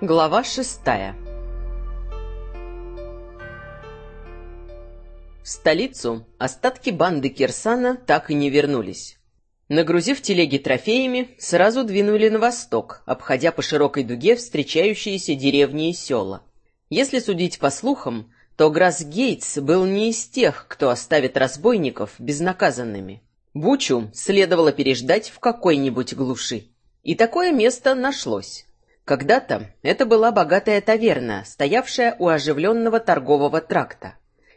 Глава шестая В столицу остатки банды Кирсана так и не вернулись. Нагрузив телеги трофеями, сразу двинули на восток, обходя по широкой дуге встречающиеся деревни и села. Если судить по слухам, то Грасс Гейтс был не из тех, кто оставит разбойников безнаказанными. Бучу следовало переждать в какой-нибудь глуши. И такое место нашлось. Когда-то это была богатая таверна, стоявшая у оживленного торгового тракта.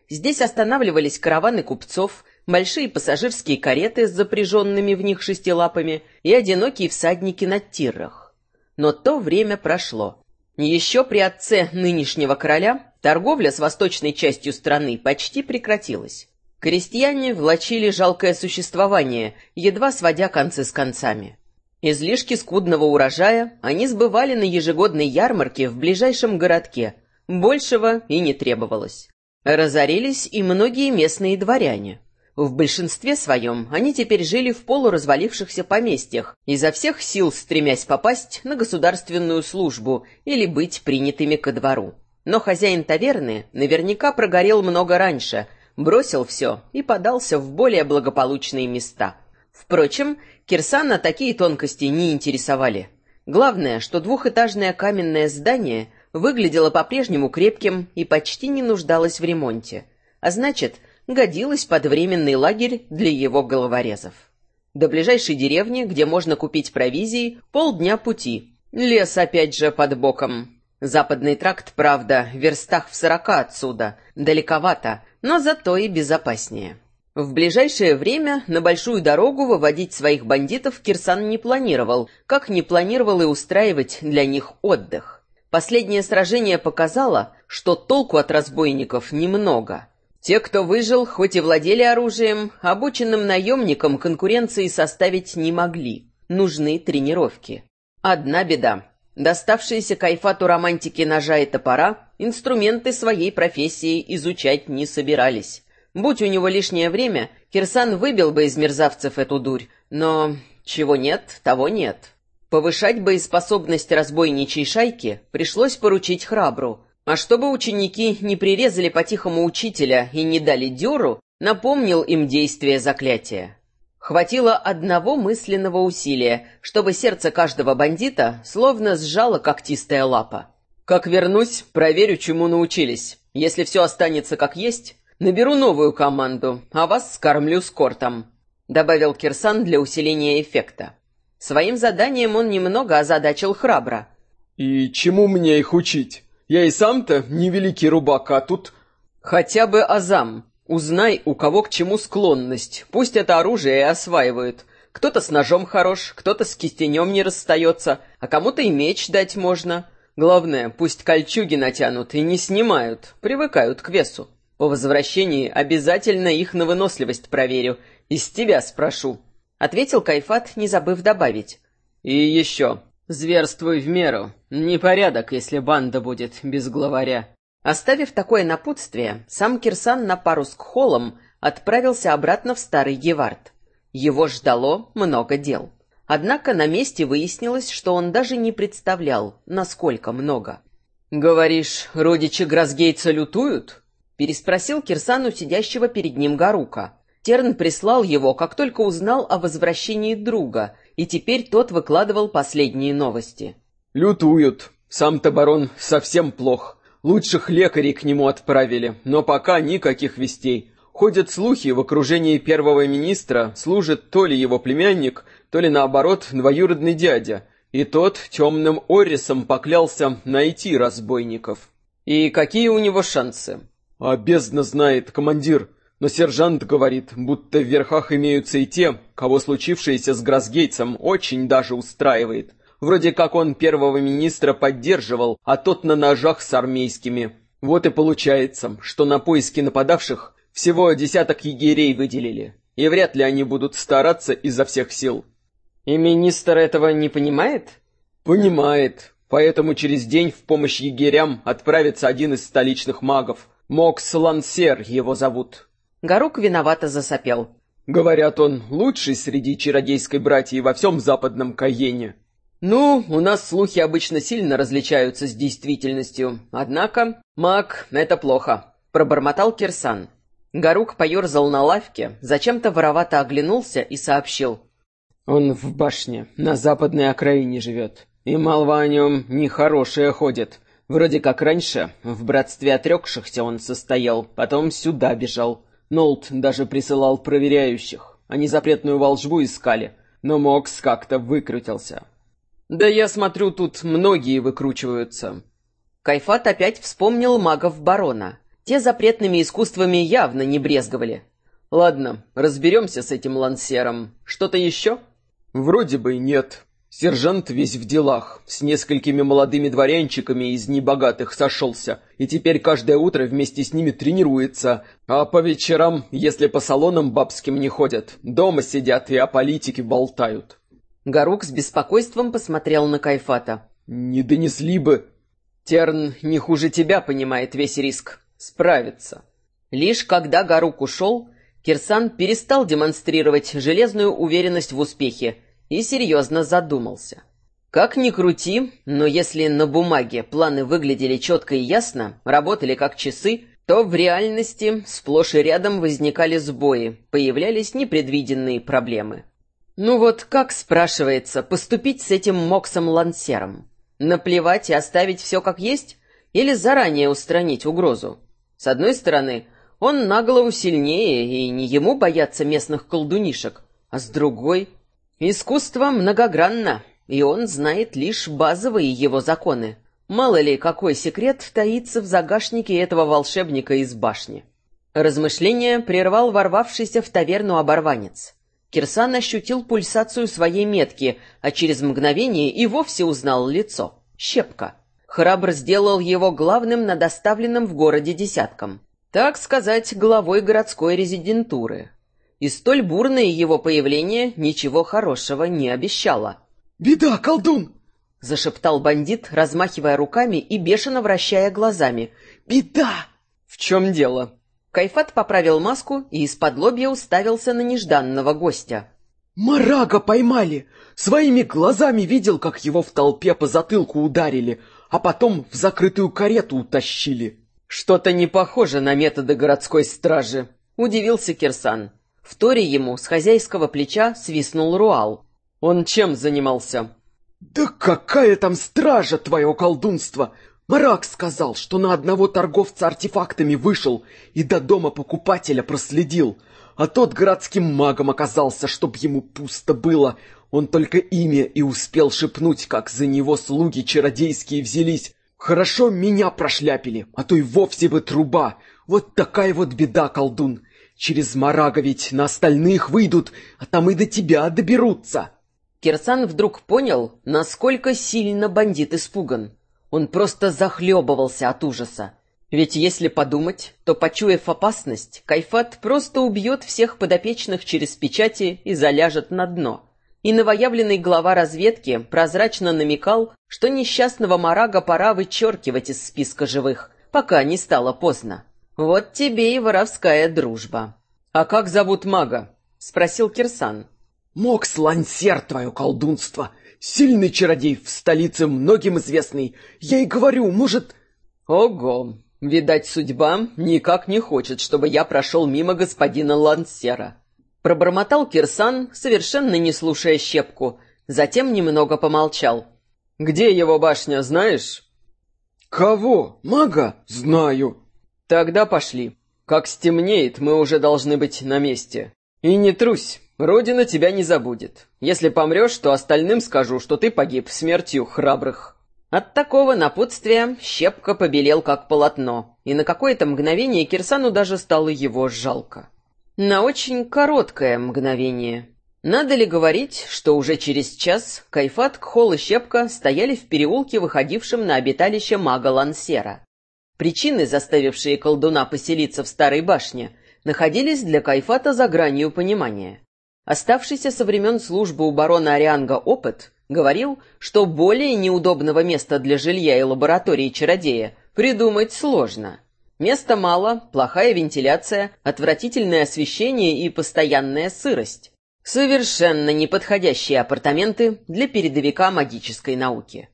Здесь останавливались караваны купцов, большие пассажирские кареты с запряженными в них шестилапами и одинокие всадники на тирах. Но то время прошло. Еще при отце нынешнего короля торговля с восточной частью страны почти прекратилась. Крестьяне влачили жалкое существование, едва сводя концы с концами. Излишки скудного урожая они сбывали на ежегодной ярмарке в ближайшем городке. Большего и не требовалось. Разорились и многие местные дворяне. В большинстве своем они теперь жили в полуразвалившихся поместьях, изо всех сил стремясь попасть на государственную службу или быть принятыми ко двору. Но хозяин таверны наверняка прогорел много раньше, бросил все и подался в более благополучные места. Впрочем, Кирсана такие тонкости не интересовали. Главное, что двухэтажное каменное здание выглядело по-прежнему крепким и почти не нуждалось в ремонте. А значит, годилось под временный лагерь для его головорезов. До ближайшей деревни, где можно купить провизии, полдня пути. Лес опять же под боком. Западный тракт, правда, в верстах в сорока отсюда, далековато, но зато и безопаснее. В ближайшее время на большую дорогу выводить своих бандитов Кирсан не планировал, как не планировал и устраивать для них отдых. Последнее сражение показало, что толку от разбойников немного. Те, кто выжил, хоть и владели оружием, обученным наемникам конкуренции составить не могли. Нужны тренировки. Одна беда. Доставшиеся кайфату романтики ножа и топора, инструменты своей профессии изучать не собирались. Будь у него лишнее время, Кирсан выбил бы из мерзавцев эту дурь, но чего нет, того нет. Повышать боеспособность разбойничьей шайки пришлось поручить храбру, а чтобы ученики не прирезали по-тихому учителя и не дали дёру, напомнил им действие заклятия. Хватило одного мысленного усилия, чтобы сердце каждого бандита словно сжало когтистая лапа. «Как вернусь, проверю, чему научились. Если все останется как есть, Наберу новую команду, а вас скормлю с кортом», — добавил Кирсан для усиления эффекта. Своим заданием он немного озадачил храбро. «И чему мне их учить? Я и сам-то не великий рубак, а тут...» «Хотя бы азам. Узнай, у кого к чему склонность. Пусть это оружие и осваивают. Кто-то с ножом хорош, кто-то с кистенем не расстается, а кому-то и меч дать можно. Главное, пусть кольчуги натянут и не снимают, привыкают к весу». По возвращении обязательно их на выносливость проверю. Из тебя спрошу», — ответил Кайфат, не забыв добавить. «И еще. Зверствуй в меру. Непорядок, если банда будет без главаря». Оставив такое напутствие, сам Кирсан на пару с Кхолом отправился обратно в Старый Гевард. Его ждало много дел. Однако на месте выяснилось, что он даже не представлял, насколько много. «Говоришь, родичи Грозгейца лютуют?» Переспросил Кирсану сидящего перед ним Гарука. Терн прислал его, как только узнал о возвращении друга, и теперь тот выкладывал последние новости. «Лютуют. Сам-то барон совсем плох. Лучших лекарей к нему отправили, но пока никаких вестей. Ходят слухи, в окружении первого министра служит то ли его племянник, то ли наоборот двоюродный дядя, и тот темным Орисом поклялся найти разбойников. И какие у него шансы? «А бездна знает, командир, но сержант говорит, будто в верхах имеются и те, кого случившееся с Грасгейтсом очень даже устраивает. Вроде как он первого министра поддерживал, а тот на ножах с армейскими. Вот и получается, что на поиски нападавших всего десяток егерей выделили, и вряд ли они будут стараться изо всех сил». «И министр этого не понимает?» «Понимает, поэтому через день в помощь егерям отправится один из столичных магов». Мокс Лансер его зовут. Горук виновато засопел. Говорят, он лучший среди чародейской братьи во всем западном Каене. «Ну, у нас слухи обычно сильно различаются с действительностью. Однако, маг — это плохо», — пробормотал Кирсан. Гарук поерзал на лавке, зачем-то воровато оглянулся и сообщил. «Он в башне, на западной окраине живет, и молва о нем нехорошая ходит. Вроде как раньше, в братстве отрекшихся он состоял, потом сюда бежал. Нолт даже присылал проверяющих. Они запретную волжбу искали, но Мокс как-то выкрутился. «Да я смотрю, тут многие выкручиваются». Кайфат опять вспомнил магов барона. Те запретными искусствами явно не брезговали. «Ладно, разберемся с этим лансером. Что-то еще?» «Вроде бы нет. Сержант весь в делах, с несколькими молодыми дворянчиками из небогатых сошелся, и теперь каждое утро вместе с ними тренируется, а по вечерам, если по салонам бабским не ходят, дома сидят и о политике болтают». Гарук с беспокойством посмотрел на Кайфата. «Не донесли бы». «Терн не хуже тебя понимает весь риск. Справится». Лишь когда Гарук ушел, Кирсан перестал демонстрировать железную уверенность в успехе и серьезно задумался. Как ни крути, но если на бумаге планы выглядели четко и ясно, работали как часы, то в реальности сплошь и рядом возникали сбои, появлялись непредвиденные проблемы. Ну вот как, спрашивается, поступить с этим Моксом-лансером? Наплевать и оставить все как есть? Или заранее устранить угрозу? С одной стороны, он на голову сильнее, и не ему бояться местных колдунишек. А с другой... Искусство многогранно, и он знает лишь базовые его законы. Мало ли, какой секрет таится в загашнике этого волшебника из башни. Размышление прервал ворвавшийся в таверну оборванец. Кирсан ощутил пульсацию своей метки, а через мгновение и вовсе узнал лицо. Щепка. Храбр сделал его главным над оставленным в городе десятком. Так сказать, главой городской резидентуры. И столь бурное его появление ничего хорошего не обещало. «Беда, колдун!» — зашептал бандит, размахивая руками и бешено вращая глазами. «Беда!» «В чем дело?» Кайфат поправил маску и из-под лобья уставился на нежданного гостя. «Марага поймали! Своими глазами видел, как его в толпе по затылку ударили, а потом в закрытую карету утащили». «Что-то не похоже на методы городской стражи», — удивился Кирсан. В торе ему с хозяйского плеча свистнул Руал. «Он чем занимался?» «Да какая там стража, твое колдунство! Марак сказал, что на одного торговца артефактами вышел и до дома покупателя проследил, а тот городским магом оказался, чтоб ему пусто было. Он только имя и успел шепнуть, как за него слуги чародейские взялись, Хорошо меня прошляпили, а то и вовсе бы труба. Вот такая вот беда, колдун. Через Марага ведь на остальных выйдут, а там и до тебя доберутся. Кирсан вдруг понял, насколько сильно бандит испуган. Он просто захлебывался от ужаса. Ведь если подумать, то, почуяв опасность, Кайфат просто убьет всех подопечных через печати и заляжет на дно и новоявленный глава разведки прозрачно намекал, что несчастного Марага пора вычеркивать из списка живых, пока не стало поздно. Вот тебе и воровская дружба. «А как зовут мага?» — спросил Кирсан. «Мокс Лансер, твое колдунство! Сильный чародей в столице, многим известный. Я и говорю, может...» «Ого! Видать, судьба никак не хочет, чтобы я прошел мимо господина Лансера. Пробормотал Кирсан, совершенно не слушая щепку, затем немного помолчал. «Где его башня, знаешь?» «Кого? Мага? Знаю». «Тогда пошли. Как стемнеет, мы уже должны быть на месте. И не трусь, Родина тебя не забудет. Если помрешь, то остальным скажу, что ты погиб смертью храбрых». От такого напутствия щепка побелел как полотно, и на какое-то мгновение Кирсану даже стало его жалко. На очень короткое мгновение. Надо ли говорить, что уже через час Кайфат, Кхол и Щепка стояли в переулке, выходившем на обиталище мага Лансера. Причины, заставившие колдуна поселиться в старой башне, находились для Кайфата за гранью понимания. Оставшийся со времен службы у барона Арианга опыт говорил, что более неудобного места для жилья и лаборатории чародея придумать сложно – Места мало, плохая вентиляция, отвратительное освещение и постоянная сырость. Совершенно неподходящие апартаменты для передовика магической науки.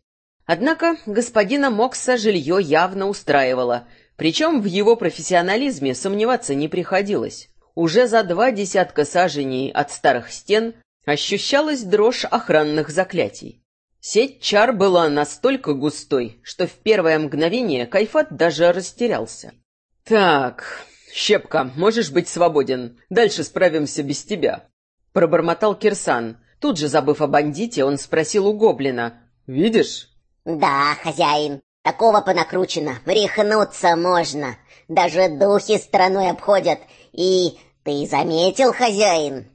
Однако господина Мокса жилье явно устраивало, причем в его профессионализме сомневаться не приходилось. Уже за два десятка саженей от старых стен ощущалась дрожь охранных заклятий. Сеть чар была настолько густой, что в первое мгновение Кайфат даже растерялся. «Так, Щепка, можешь быть свободен. Дальше справимся без тебя», — пробормотал Кирсан. Тут же, забыв о бандите, он спросил у гоблина. «Видишь?» «Да, хозяин. Такого понакручено. Рехнуться можно. Даже духи страной обходят. И ты заметил, хозяин?»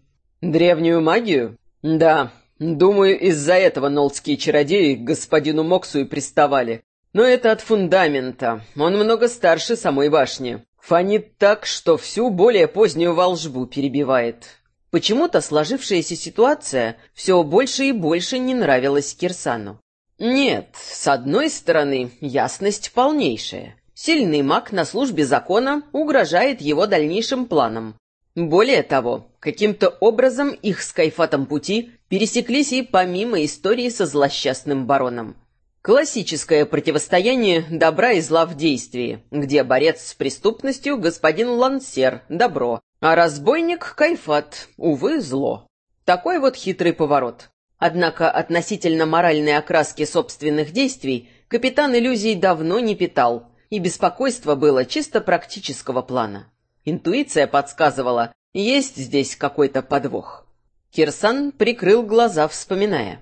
«Древнюю магию?» «Да. Думаю, из-за этого нолдские чародеи к господину Моксу и приставали. Но это от фундамента. Он много старше самой башни. Фонит так, что всю более позднюю волжбу перебивает. Почему-то сложившаяся ситуация все больше и больше не нравилась Кирсану. Нет, с одной стороны, ясность полнейшая. Сильный маг на службе закона угрожает его дальнейшим планам. Более того, каким-то образом их с Кайфатом пути пересеклись и помимо истории со злосчастным бароном. Классическое противостояние добра и зла в действии, где борец с преступностью господин Лансер – добро, а разбойник – Кайфат, увы, зло. Такой вот хитрый поворот. Однако относительно моральной окраски собственных действий капитан иллюзий давно не питал, и беспокойство было чисто практического плана. Интуиция подсказывала, есть здесь какой-то подвох. Кирсан прикрыл глаза, вспоминая.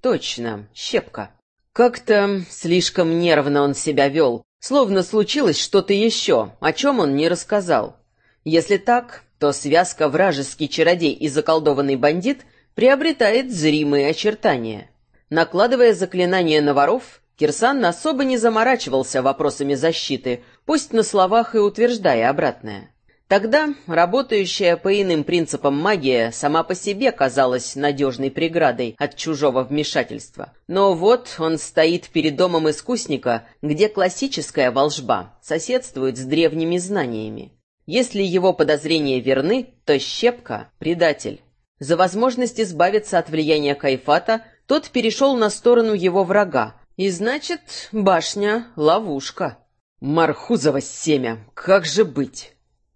Точно, щепка. Как-то слишком нервно он себя вел, словно случилось что-то еще, о чем он не рассказал. Если так, то связка вражеский чародей и заколдованный бандит приобретает зримые очертания. Накладывая заклинания на воров, Кирсан особо не заморачивался вопросами защиты, пусть на словах и утверждая обратное. Тогда работающая по иным принципам магия сама по себе казалась надежной преградой от чужого вмешательства. Но вот он стоит перед домом искусника, где классическая волжба соседствует с древними знаниями. Если его подозрения верны, то Щепка — предатель. За возможность избавиться от влияния Кайфата тот перешел на сторону его врага, и значит, башня — ловушка. Мархузово семя, как же быть?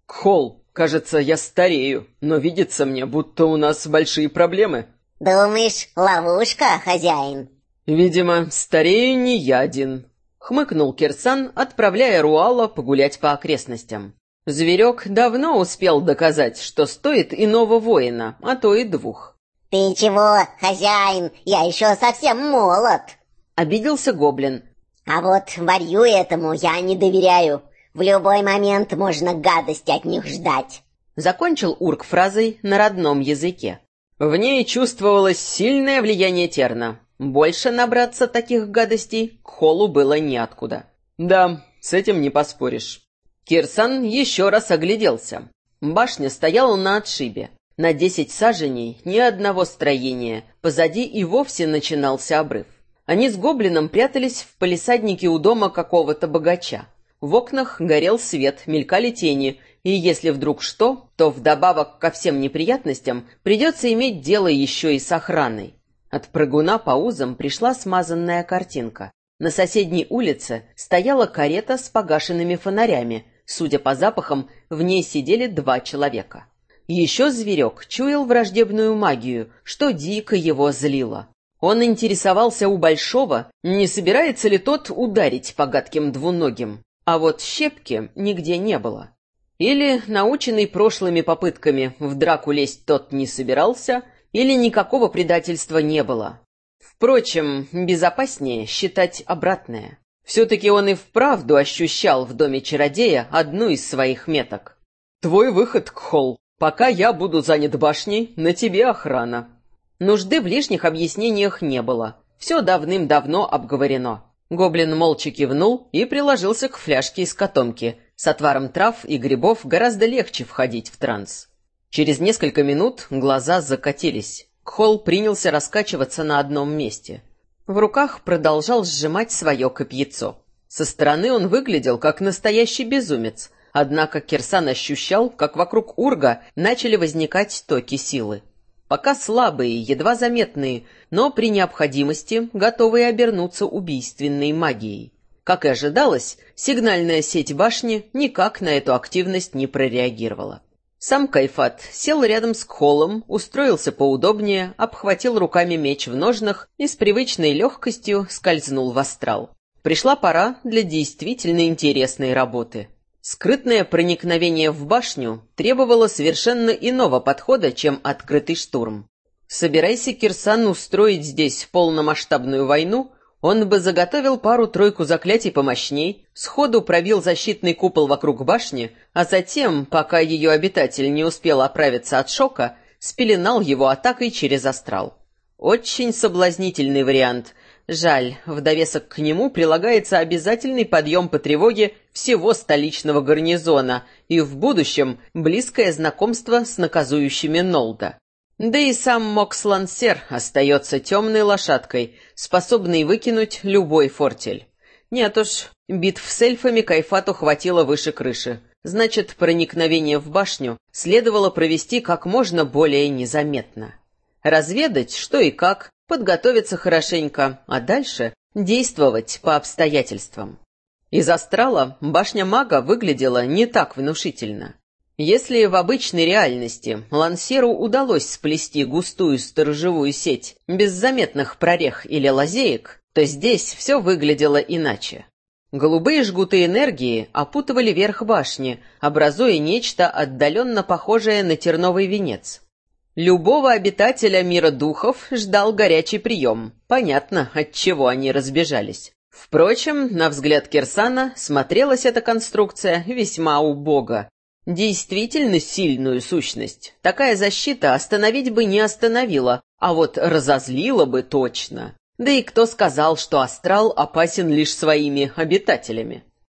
«Кхол, кажется, я старею, но видится мне, будто у нас большие проблемы». «Думаешь, ловушка, хозяин?» «Видимо, старею не я один», — хмыкнул Кирсан, отправляя Руала погулять по окрестностям. Зверек давно успел доказать, что стоит иного воина, а то и двух. «Ты чего, хозяин? Я еще совсем молод!» — обиделся гоблин. «А вот варью этому я не доверяю. В любой момент можно гадости от них ждать. Закончил Урк фразой на родном языке. В ней чувствовалось сильное влияние Терна. Больше набраться таких гадостей к Холу было неоткуда. Да, с этим не поспоришь. Кирсан еще раз огляделся. Башня стояла на отшибе. На десять саженей ни одного строения, позади и вовсе начинался обрыв. Они с гоблином прятались в палисаднике у дома какого-то богача. В окнах горел свет, мелькали тени, и если вдруг что, то вдобавок ко всем неприятностям придется иметь дело еще и с охраной. От прыгуна по узам пришла смазанная картинка. На соседней улице стояла карета с погашенными фонарями. Судя по запахам, в ней сидели два человека. Еще зверек чуял враждебную магию, что дико его злило. Он интересовался у Большого, не собирается ли тот ударить по гадким двуногим. А вот щепки нигде не было. Или, наученный прошлыми попытками в драку лезть тот не собирался, или никакого предательства не было. Впрочем, безопаснее считать обратное. Все-таки он и вправду ощущал в доме чародея одну из своих меток. «Твой выход, Кхол. Пока я буду занят башней, на тебе охрана». Нужды в лишних объяснениях не было. Все давным-давно обговорено. Гоблин молча кивнул и приложился к фляжке из котомки. С отваром трав и грибов гораздо легче входить в транс. Через несколько минут глаза закатились. Кхол принялся раскачиваться на одном месте. В руках продолжал сжимать свое копьецо. Со стороны он выглядел как настоящий безумец, однако Кирсан ощущал, как вокруг Урга начали возникать токи силы. Пока слабые, едва заметные, но при необходимости готовые обернуться убийственной магией. Как и ожидалось, сигнальная сеть башни никак на эту активность не прореагировала. Сам Кайфат сел рядом с Кхолом, устроился поудобнее, обхватил руками меч в ножнах и с привычной легкостью скользнул в астрал. Пришла пора для действительно интересной работы. Скрытное проникновение в башню требовало совершенно иного подхода, чем открытый штурм. Собирайся Кирсан устроить здесь полномасштабную войну, он бы заготовил пару-тройку заклятий помощней, сходу пробил защитный купол вокруг башни, а затем, пока ее обитатель не успел оправиться от шока, спеленал его атакой через астрал. Очень соблазнительный вариант. Жаль, в довесок к нему прилагается обязательный подъем по тревоге всего столичного гарнизона и в будущем близкое знакомство с наказующими Нолда. Да и сам Мокслансер остается темной лошадкой, способной выкинуть любой фортель. Нет уж, битв с эльфами Кайфату хватило выше крыши. Значит, проникновение в башню следовало провести как можно более незаметно. Разведать, что и как, подготовиться хорошенько, а дальше действовать по обстоятельствам. Из астрала башня мага выглядела не так внушительно. Если в обычной реальности Лансеру удалось сплести густую сторожевую сеть без заметных прорех или лазеек, то здесь все выглядело иначе. Голубые жгуты энергии опутывали верх башни, образуя нечто отдаленно похожее на терновый венец. Любого обитателя мира духов ждал горячий прием. Понятно, от чего они разбежались. Впрочем, на взгляд Кирсана смотрелась эта конструкция весьма убого. Действительно сильную сущность. Такая защита остановить бы не остановила, а вот разозлила бы точно. Да и кто сказал, что астрал опасен лишь своими обитателями?